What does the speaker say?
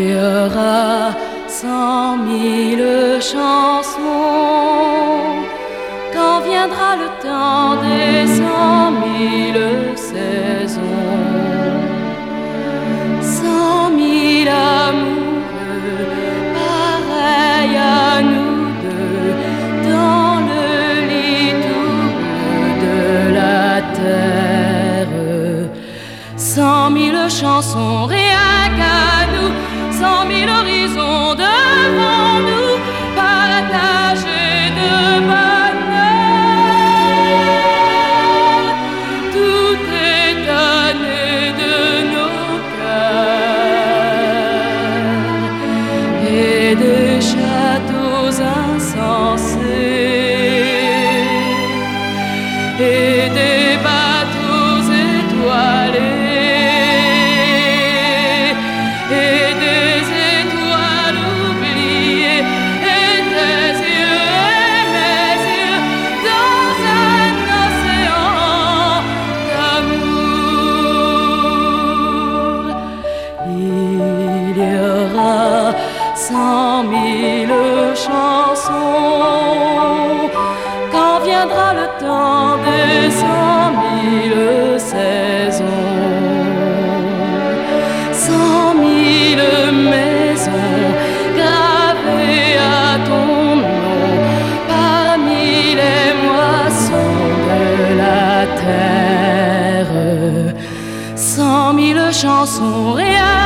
Y aura cent mille chansons quand viendra le temps des cent mille saisons? Cent mille amoureux pareils à nous deux dans le lit double de la terre. Cent mille chansons rien qu'à nous, cent mille horizons devant nous, partagés de bonheur. Tout est donné de nos cœurs et des châteaux insensés cent mille chansons quand viendra le temps des cent mille saisons. Cent mille maisons gravées à ton nom parmi les moissons de la terre. Cent mille chansons rien